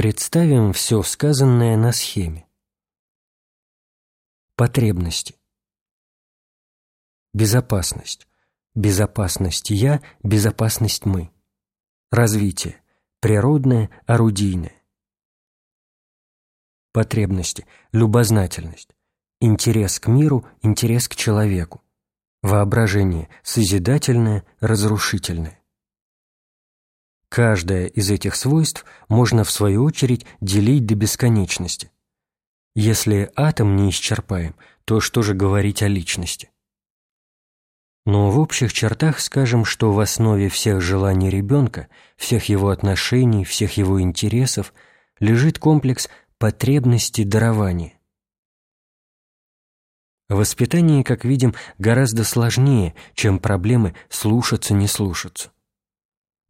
Представим все сказанное на схеме. Потребности. Безопасность. Безопасность «я», безопасность «мы». Развитие. Природное, орудийное. Потребности. Любознательность. Интерес к миру, интерес к человеку. Воображение. Созидательное, разрушительное. Каждое из этих свойств можно, в свою очередь, делить до бесконечности. Если атом не исчерпаем, то что же говорить о личности? Но в общих чертах скажем, что в основе всех желаний ребенка, всех его отношений, всех его интересов лежит комплекс потребности дарования. Воспитание, как видим, гораздо сложнее, чем проблемы слушаться-не слушаться.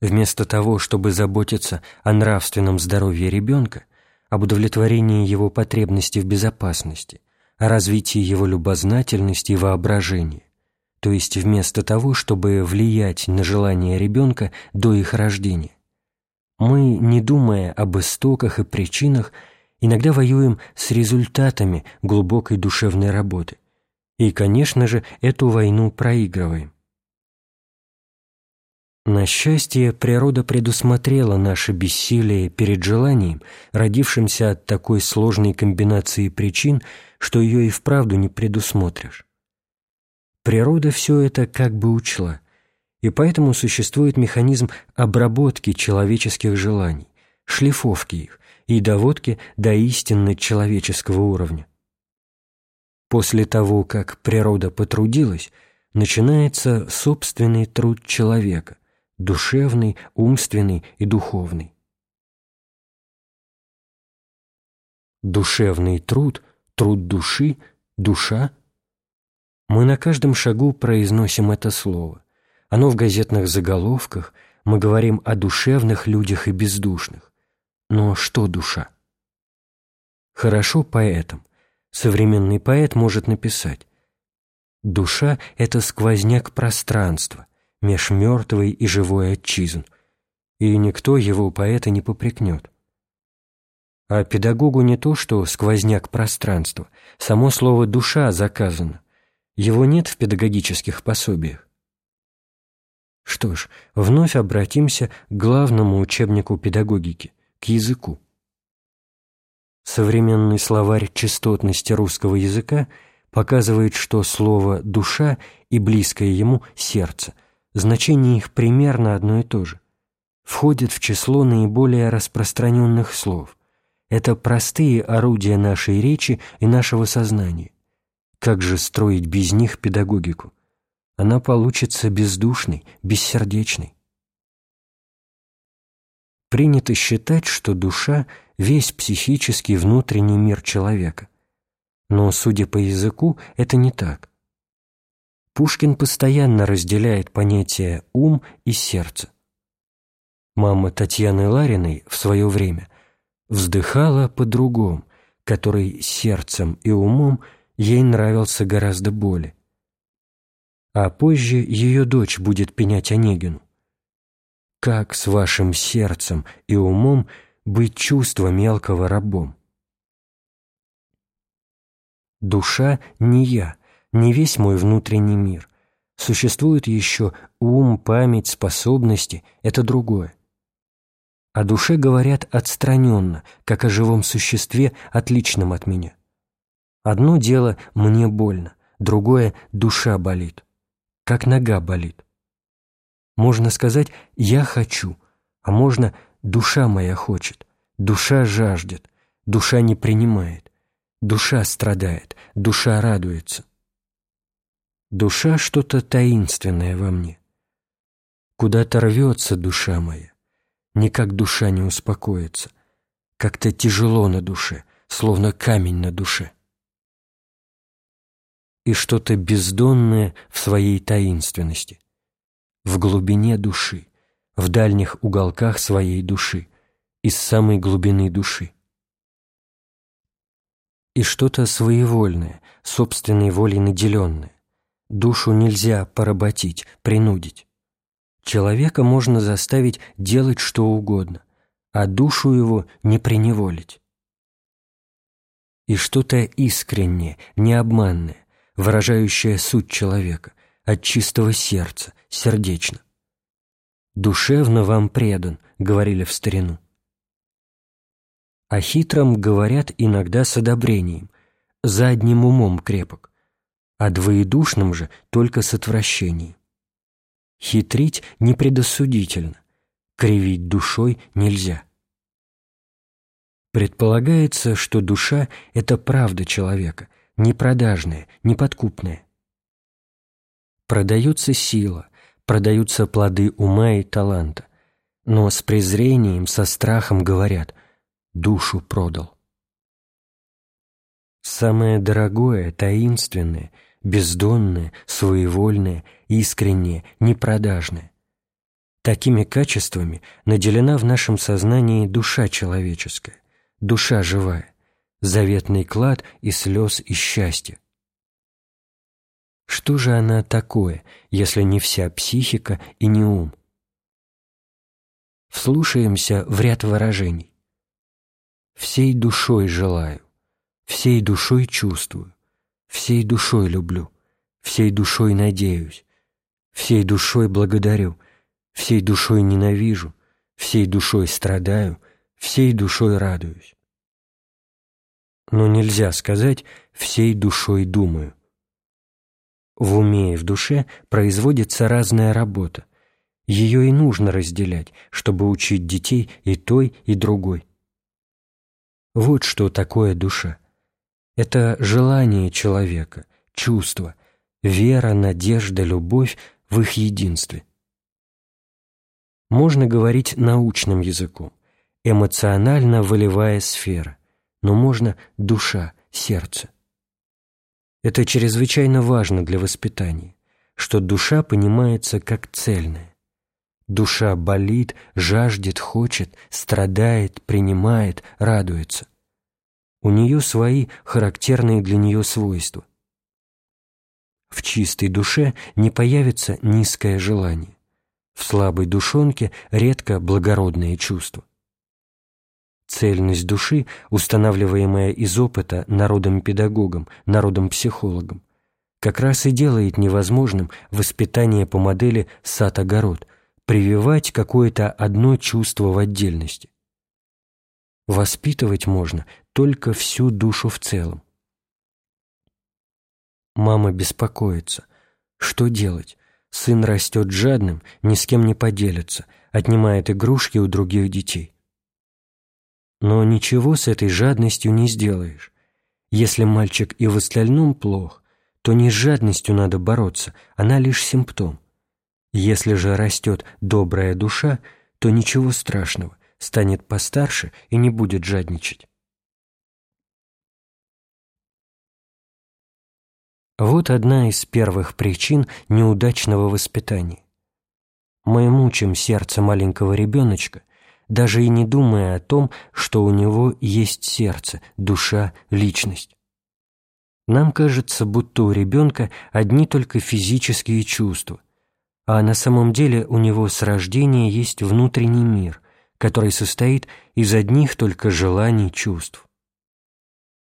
Вместо того, чтобы заботиться о нравственном здоровье ребенка, об удовлетворении его потребностей в безопасности, о развитии его любознательности и воображения, то есть вместо того, чтобы влиять на желания ребенка до их рождения. Мы, не думая об истоках и причинах, иногда воюем с результатами глубокой душевной работы. И, конечно же, эту войну проигрываем. На счастье, природа предусмотрела наше бессилие перед желанием, родившимся от такой сложной комбинации причин, что ее и вправду не предусмотришь. Природа все это как бы учла, и поэтому существует механизм обработки человеческих желаний, шлифовки их и доводки до истинно человеческого уровня. После того, как природа потрудилась, начинается собственный труд человека, душевный, умственный и духовный. Душевный труд, труд души, душа. Мы на каждом шагу произносим это слово. Оно в газетных заголовках, мы говорим о душевных людях и бездушных. Но что душа? Хорошо поэтам. Современный поэт может написать «Душа — это сквозняк пространства, меж мертвой и живой отчизн, и никто его поэта не попрекнет. А педагогу не то, что сквозняк пространства, само слово «душа» заказано, его нет в педагогических пособиях. Что ж, вновь обратимся к главному учебнику педагогики, к языку. Современный словарь частотности русского языка показывает, что слово «душа» и близкое ему «сердце» значение их примерно одно и то же. Входит в число наиболее распространенных слов. Это простые орудия нашей речи и нашего сознания. Как же строить без них педагогику? Она получится бездушной, бессердечной. Принято считать, что душа – весь психический внутренний мир человека. Но, судя по языку, это не так. Пушкин постоянно разделяет понятия «ум» и «сердце». Мама Татьяны Лариной в свое время вздыхала по-другому, который сердцем и умом ей нравился гораздо более. А позже ее дочь будет пенять Онегину. Как с вашим сердцем и умом быть чувство мелкого рабом? Душа не я, не весь мой внутренний мир. Существует еще ум, память, способности – это другое. О душе говорят отстраненно, как о живом существе, отличном от меня. Одно дело – мне больно, другое – душа болит, как нога болит. Можно сказать «я хочу», а можно «душа моя хочет», «душа жаждет», «душа не принимает», «душа страдает», «душа радуется». Душа что-то таинственное во мне. Куда-то рвется душа моя. Никак душа не успокоится. Как-то тяжело на душе, словно камень на душе. И что-то бездонное в своей таинственности. В глубине души, в дальних уголках своей души, из самой глубины души. И что-то своевольное, собственной волей наделенное Душу нельзя поработить, принудить. Человека можно заставить делать что угодно, а душу его не преневолить. И что-то искреннее, необманное, выражающее суть человека, от чистого сердца, сердечно. «Душевно вам предан», — говорили в старину. О хитром говорят иногда с одобрением, за одним умом крепок, а двоедушном же только с отвращением. Хитрить непредосудительно, кривить душой нельзя. Предполагается, что душа — это правда человека, не продажная, не подкупная. Продается сила, продаются плоды ума и таланта, но с презрением, со страхом говорят «душу продал». Самое дорогое, таинственное, бездонное, своевольное, искреннее, непродажное. Такими качествами наделена в нашем сознании душа человеческая, душа живая, заветный клад и слез и счастья. Что же она такое, если не вся психика и не ум? Вслушаемся в ряд выражений. «Всей душой желаю», «всей душой чувствую», «всей душой люблю», «всей душой надеюсь», «всей душой благодарю», «всей душой ненавижу», «всей душой страдаю», «всей душой радуюсь». Но нельзя сказать «всей душой думаю». В уме и в душе производится разная работа. Ее и нужно разделять, чтобы учить детей и той, и другой. Вот что такое душа. Это желание человека, чувство, вера, надежда, любовь в их единстве. Можно говорить научным языком, эмоционально-волевая сфера, но можно душа, сердце. Это чрезвычайно важно для воспитания, что душа понимается как цельная. Душа болит, жаждет, хочет, страдает, принимает, радуется. У нее свои характерные для нее свойства. В чистой душе не появится низкое желание. В слабой душонке редко благородное чувство. Цельность души, устанавливаемая из опыта народом-педагогом, народом-психологом, как раз и делает невозможным воспитание по модели сад-огород, прививать какое-то одно чувство в отдельности. Воспитывать можно только всю душу в целом. Мама беспокоится. Что делать? Сын растет жадным, ни с кем не поделится, отнимает игрушки у других детей. Но ничего с этой жадностью не сделаешь. Если мальчик и в остальном плох, то не с жадностью надо бороться, она лишь симптом. Если же растет добрая душа, то ничего страшного, станет постарше и не будет жадничать. Вот одна из первых причин неудачного воспитания. Мы мучим сердце маленького ребеночка, даже и не думая о том, что у него есть сердце, душа, личность. Нам кажется, будто у ребенка одни только физические чувства, а на самом деле у него с рождения есть внутренний мир, который состоит из одних только желаний чувств.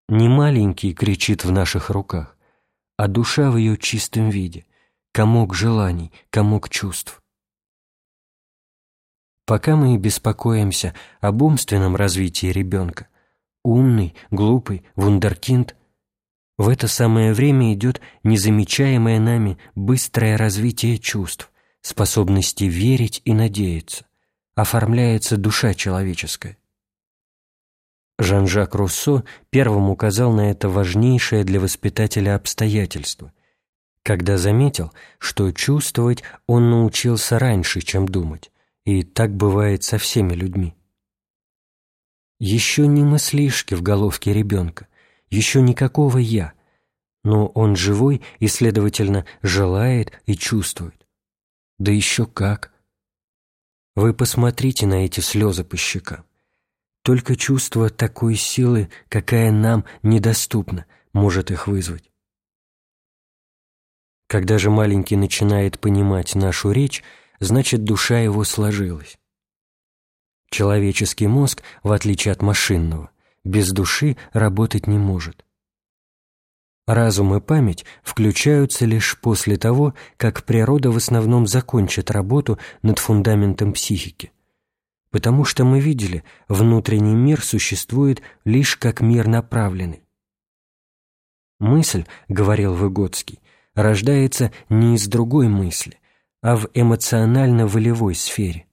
Не маленький кричит в наших руках, а душа в ее чистом виде, комок желаний, комок чувств. Пока мы беспокоимся об умственном развитии ребенка, умный, глупый, вундеркинд в это самое время идет незамечаемое нами быстрое развитие чувств, способности верить и надеяться, оформляется душа человеческая. Жан-Жак Руссо первым указал на это важнейшее для воспитателя обстоятельство, когда заметил, что чувствовать он научился раньше, чем думать, и так бывает со всеми людьми. Еще не мыслишки в головке ребенка, еще никакого «я», но он живой и, следовательно, желает и чувствует. Да еще как! Вы посмотрите на эти слезы по щекам. Только чувство такой силы, какая нам недоступна, может их вызвать. Когда же маленький начинает понимать нашу речь, значит, душа его сложилась. Человеческий мозг, в отличие от машинного, без души работать не может. Разум и память включаются лишь после того, как природа в основном закончит работу над фундаментом психики. Потому что мы видели, внутренний мир существует лишь как мир направленный. Мысль, говорил Выгодский, рождается не из другой мысли, а в эмоционально-волевой сфере.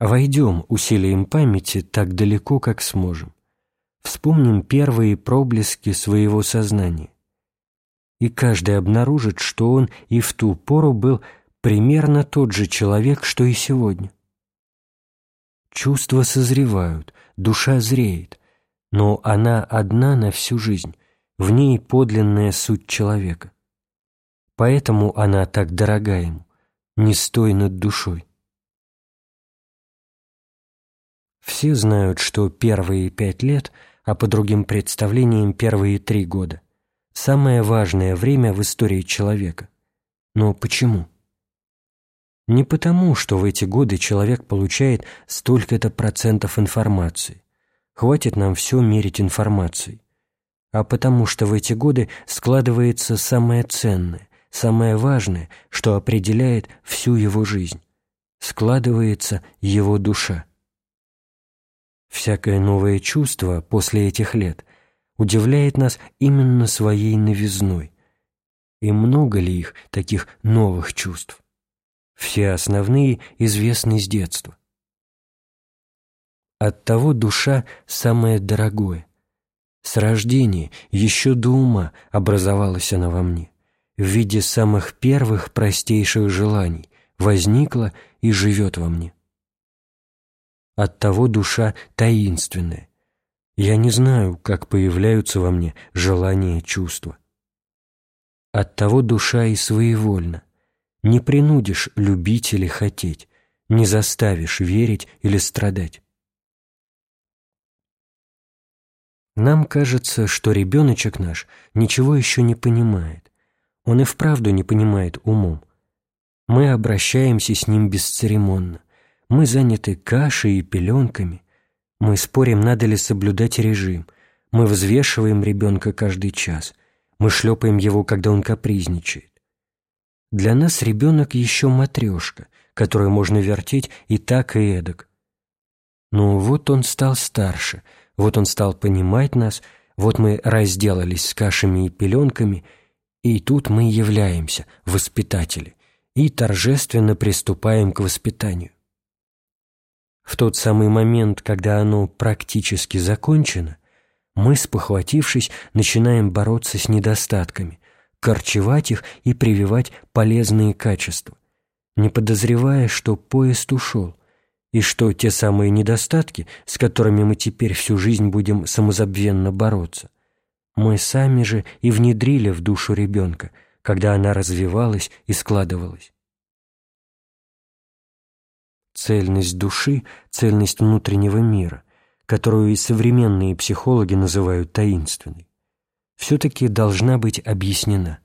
Войдем усилием памяти так далеко, как сможем. Вспомним первые проблески своего сознания. И каждый обнаружит, что он и в ту пору был примерно тот же человек, что и сегодня. Чувства созревают, душа зреет, но она одна на всю жизнь, в ней подлинная суть человека. Поэтому она так дорога ему, не стой над душой. Все знают, что первые пять лет, а по другим представлениям первые три года, самое важное время в истории человека. Но почему? Не потому, что в эти годы человек получает столько-то процентов информации. Хватит нам все мерить информацией. А потому что в эти годы складывается самое ценное, самое важное, что определяет всю его жизнь. Складывается его душа. Всякое новое чувство после этих лет удивляет нас именно своей новизной. И много ли их, таких новых чувств? Все основные известны с детства. Оттого душа самое дорогое. С рождения, еще до ума, образовалась она во мне, в виде самых первых простейших желаний, возникла и живет во мне. Оттого душа таинственная. Я не знаю, как появляются во мне желания и чувства. Оттого душа и своевольна. Не принудишь любить или хотеть, не заставишь верить или страдать. Нам кажется, что ребеночек наш ничего еще не понимает. Он и вправду не понимает умом. Мы обращаемся с ним бесцеремонно, мы заняты кашей и пеленками. Мы спорим, надо ли соблюдать режим. Мы взвешиваем ребенка каждый час. Мы шлепаем его, когда он капризничает. Для нас ребенок еще матрешка, которую можно вертеть и так, и эдак. Но вот он стал старше, вот он стал понимать нас, вот мы разделались с кашами и пеленками, и тут мы являемся, воспитатели, и торжественно приступаем к воспитанию. В тот самый момент, когда оно практически закончено, мы, спохватившись, начинаем бороться с недостатками, корчевать их и прививать полезные качества, не подозревая, что поезд ушел, и что те самые недостатки, с которыми мы теперь всю жизнь будем самозабвенно бороться, мы сами же и внедрили в душу ребенка, когда она развивалась и складывалась. Цельность души, цельность внутреннего мира, которую и современные психологи называют таинственной, все-таки должна быть объяснена.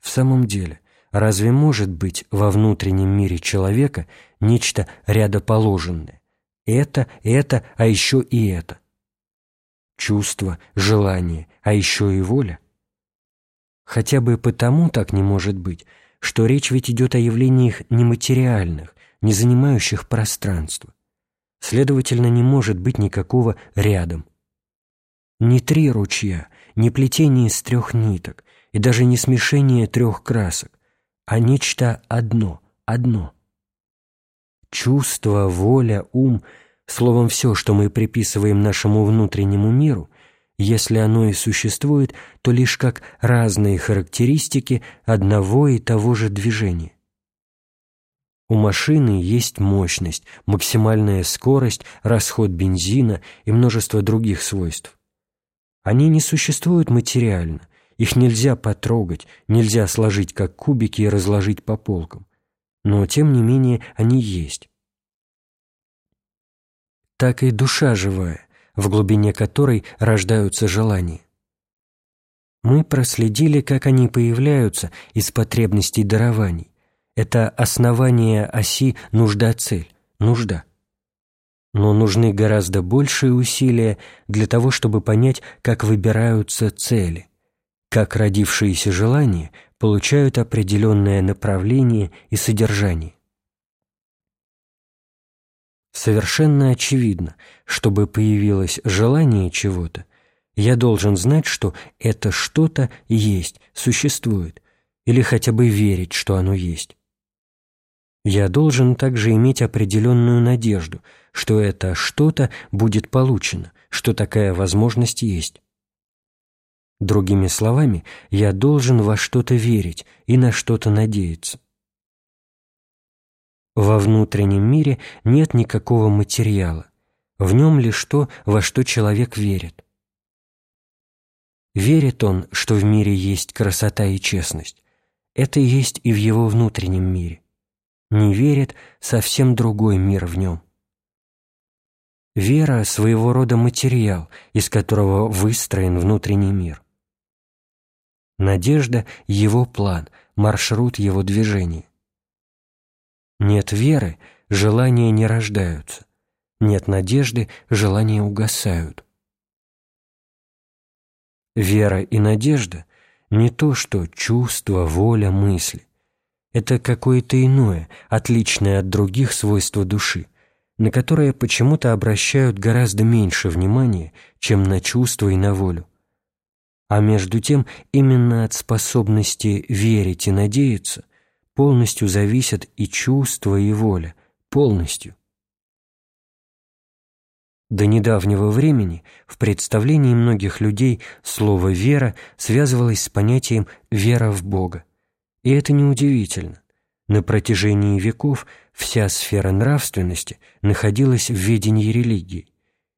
В самом деле, разве может быть во внутреннем мире человека нечто рядоположенное? Это, это, а еще и это. Чувство, желание, а еще и воля? Хотя бы потому так не может быть, что речь ведь идет о явлениях нематериальных, не занимающих пространство. Следовательно, не может быть никакого рядом. Не три ручья, не плетение из трех ниток и даже не смешение трех красок, а нечто одно, одно. Чувство, воля, ум, словом, все, что мы приписываем нашему внутреннему миру, если оно и существует, то лишь как разные характеристики одного и того же движения. У машины есть мощность, максимальная скорость, расход бензина и множество других свойств. Они не существуют материально, их нельзя потрогать, нельзя сложить как кубики и разложить по полкам. Но, тем не менее, они есть. Так и душа живая, в глубине которой рождаются желания. Мы проследили, как они появляются из потребностей дарований, Это основание оси нужда-цель, нужда. Но нужны гораздо большие усилия для того, чтобы понять, как выбираются цели, как родившиеся желания получают определенное направление и содержание. Совершенно очевидно, чтобы появилось желание чего-то, я должен знать, что это что-то есть, существует, или хотя бы верить, что оно есть. Я должен также иметь определенную надежду, что это что-то будет получено, что такая возможность есть. Другими словами, я должен во что-то верить и на что-то надеяться. Во внутреннем мире нет никакого материала, в нем лишь то, во что человек верит. Верит он, что в мире есть красота и честность. Это есть и в его внутреннем мире. Не верит – совсем другой мир в нем. Вера – своего рода материал, из которого выстроен внутренний мир. Надежда – его план, маршрут его движения. Нет веры, желания не рождаются. Нет надежды, желания угасают. Вера и надежда – не то, что чувство, воля, мысли. Это какое-то иное, отличное от других свойства души, на которое почему-то обращают гораздо меньше внимания, чем на чувство и на волю. А между тем, именно от способности верить и надеяться – полностью зависят и чувства, и воля, полностью. До недавнего времени в представлении многих людей слово «вера» связывалось с понятием «вера в Бога». И это неудивительно. На протяжении веков вся сфера нравственности находилась в ведении религии,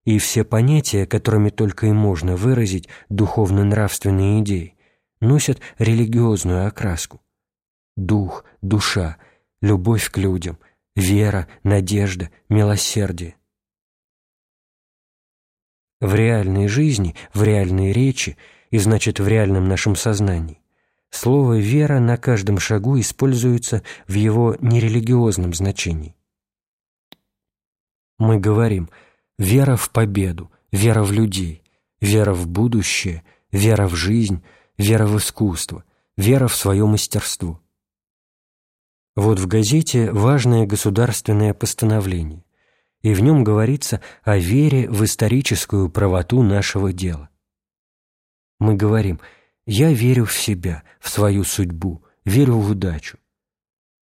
и все понятия, которыми только и можно выразить духовно-нравственные идеи, носят религиозную окраску дух, душа, любовь к людям, вера, надежда, милосердие. В реальной жизни, в реальной речи и, значит, в реальном нашем сознании слово «вера» на каждом шагу используется в его нерелигиозном значении. Мы говорим «вера в победу», «вера в людей», «вера в будущее», «вера в жизнь», «вера в искусство», «вера в свое мастерство». Вот в газете важное государственное постановление, и в нем говорится о вере в историческую правоту нашего дела. Мы говорим «я верю в себя, в свою судьбу, верю в удачу».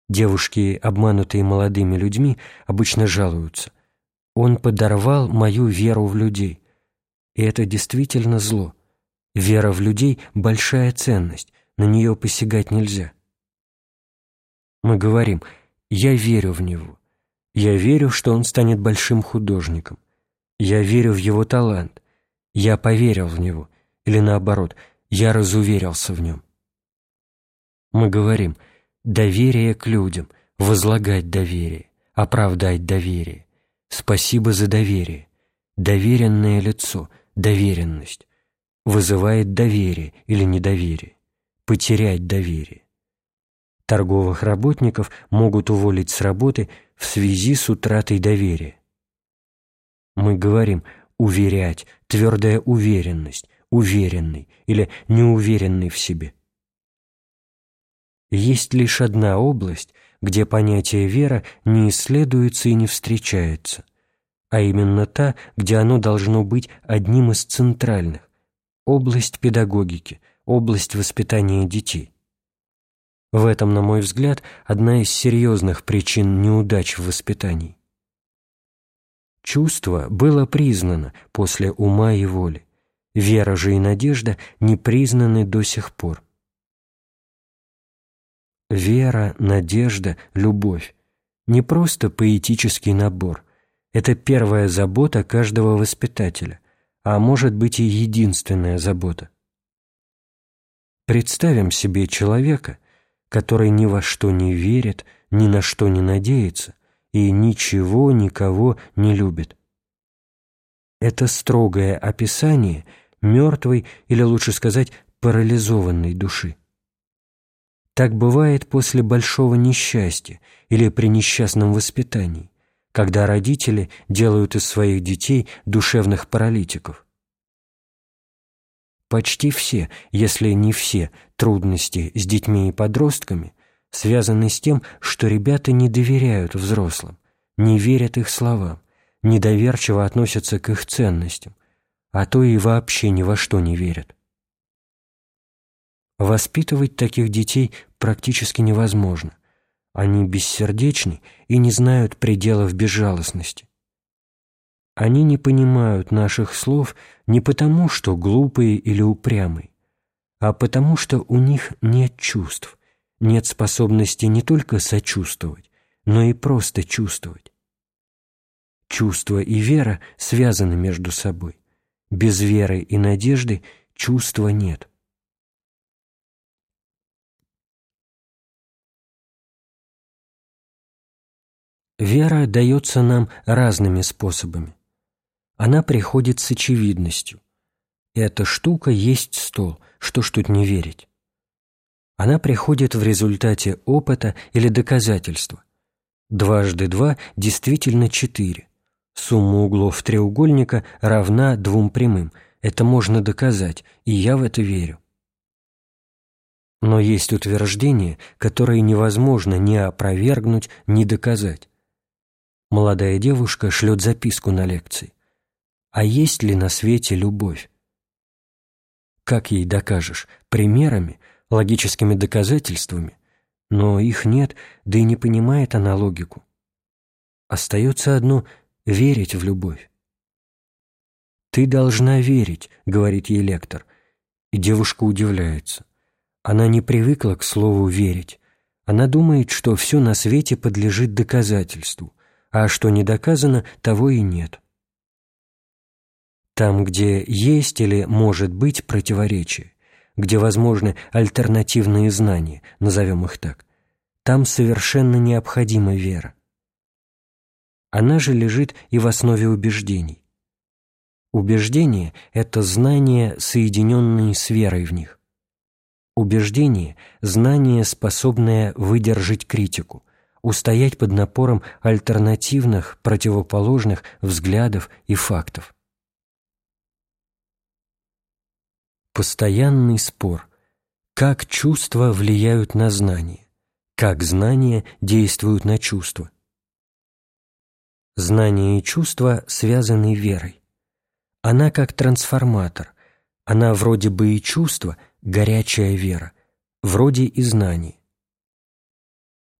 Девушки, обманутые молодыми людьми, обычно жалуются. «Он подорвал мою веру в людей». И это действительно зло. Вера в людей – большая ценность, на нее посягать нельзя. Мы говорим «я верю в него», «я верю, что он станет большим художником», «я верю в его талант», «я поверил в него», или наоборот «я разуверился в нем». Мы говорим «доверие к людям», «возлагать доверие», «оправдать доверие», «спасибо за доверие», «доверенное лицо», «доверенность», «вызывает доверие» или недоверие, «потерять доверие» торговых работников могут уволить с работы в связи с утратой доверия. Мы говорим «уверять», «твердая уверенность», «уверенный» или «неуверенный в себе». Есть лишь одна область, где понятие «вера» не исследуется и не встречается, а именно та, где оно должно быть одним из центральных – область педагогики, область воспитания детей. В этом, на мой взгляд, одна из серьезных причин неудач в воспитании. Чувство было признано после ума и воли. Вера же и надежда не признаны до сих пор. Вера, надежда, любовь – не просто поэтический набор. Это первая забота каждого воспитателя, а может быть и единственная забота. Представим себе человека – который ни во что не верит, ни на что не надеется и ничего никого не любит. Это строгое описание мертвой или, лучше сказать, парализованной души. Так бывает после большого несчастья или при несчастном воспитании, когда родители делают из своих детей душевных паралитиков. Почти все, если не все, трудности с детьми и подростками связаны с тем, что ребята не доверяют взрослым, не верят их словам, недоверчиво относятся к их ценностям, а то и вообще ни во что не верят. Воспитывать таких детей практически невозможно. Они бессердечны и не знают пределов безжалостности. Они не понимают наших слов не потому, что глупые или упрямые, а потому, что у них нет чувств, нет способности не только сочувствовать, но и просто чувствовать. Чувство и вера связаны между собой. Без веры и надежды чувства нет. Вера дается нам разными способами. Она приходит с очевидностью. Эта штука есть стол, что ж тут не верить. Она приходит в результате опыта или доказательства. Дважды два действительно четыре. Сумма углов треугольника равна двум прямым. Это можно доказать, и я в это верю. Но есть утверждения, которые невозможно ни опровергнуть, ни доказать. Молодая девушка шлет записку на лекции. А есть ли на свете любовь? Как ей докажешь? Примерами, логическими доказательствами? Но их нет, да и не понимает она логику. Остается одно — верить в любовь. «Ты должна верить», — говорит ей лектор. И девушка удивляется. Она не привыкла к слову «верить». Она думает, что все на свете подлежит доказательству а что не доказано, того и нет. Там, где есть или может быть противоречие, где возможны альтернативные знания, назовем их так, там совершенно необходима вера. Она же лежит и в основе убеждений. Убеждение – это знания, соединенные с верой в них. Убеждение – знание, способное выдержать критику, устоять под напором альтернативных, противоположных взглядов и фактов. Постоянный спор. Как чувства влияют на знание? Как знания действуют на чувства? Знание и чувства связаны верой. Она как трансформатор. Она вроде бы и чувство, горячая вера, вроде и знание.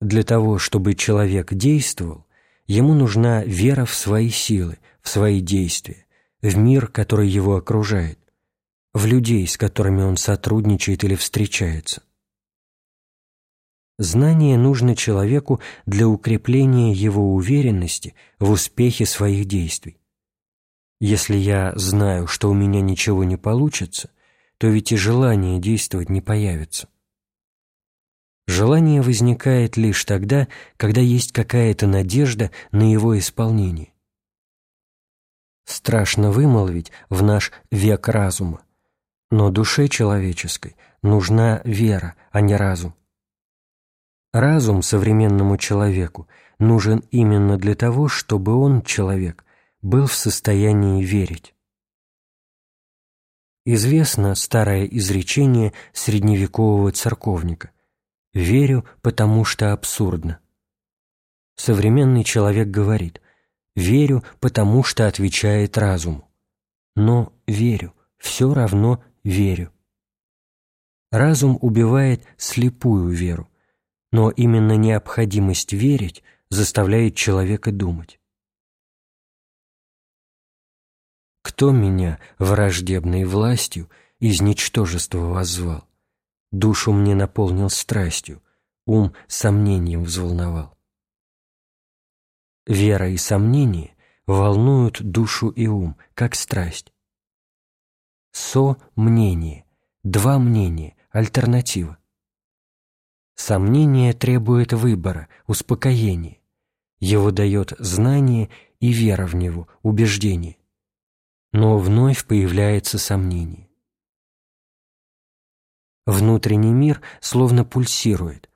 Для того, чтобы человек действовал, ему нужна вера в свои силы, в свои действия, в мир, который его окружает, в людей, с которыми он сотрудничает или встречается. Знание нужно человеку для укрепления его уверенности в успехе своих действий. Если я знаю, что у меня ничего не получится, то ведь и желание действовать не появится. Желание возникает лишь тогда, когда есть какая-то надежда на его исполнение. Страшно вымолвить в наш век разума, но душе человеческой нужна вера, а не разум. Разум современному человеку нужен именно для того, чтобы он, человек, был в состоянии верить. Известно старое изречение средневекового церковника Верю, потому что абсурдно. Современный человек говорит «верю, потому что отвечает разуму». Но верю, все равно верю. Разум убивает слепую веру, но именно необходимость верить заставляет человека думать. Кто меня враждебной властью из ничтожества воззвал? душу мне наполнил страстью, ум сомнением взволновал. Вера и сомнение волнуют душу и ум, как страсть. Со-мнение, два мнения, альтернатива. Сомнение требует выбора, успокоения. Его дает знание и вера в него, убеждение. Но вновь появляется сомнение. Внутренний мир словно пульсирует.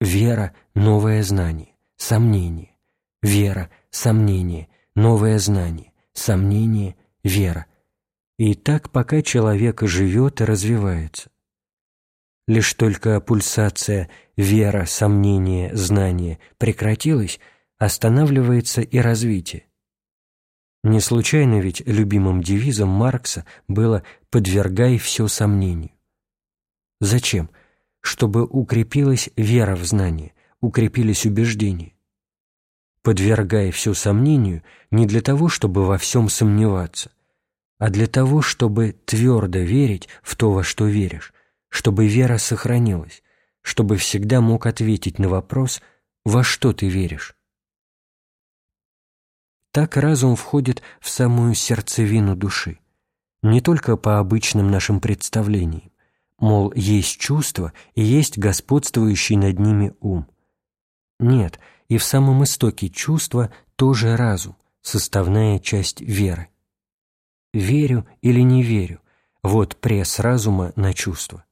Вера – новое знание, сомнение. Вера – сомнение, новое знание, сомнение, вера. И так пока человек живет и развивается. Лишь только пульсация вера, сомнение, знание прекратилась, останавливается и развитие. Не случайно ведь любимым девизом Маркса было «подвергай все сомнению». Зачем? Чтобы укрепилась вера в знание, укрепились убеждения. Подвергай все сомнению не для того, чтобы во всем сомневаться, а для того, чтобы твердо верить в то, во что веришь, чтобы вера сохранилась, чтобы всегда мог ответить на вопрос «во что ты веришь?». Так разум входит в самую сердцевину души, не только по обычным нашим представлениям, мол, есть чувство и есть господствующий над ними ум. Нет, и в самом истоке чувства тоже разум, составная часть веры. Верю или не верю – вот пресс разума на чувство.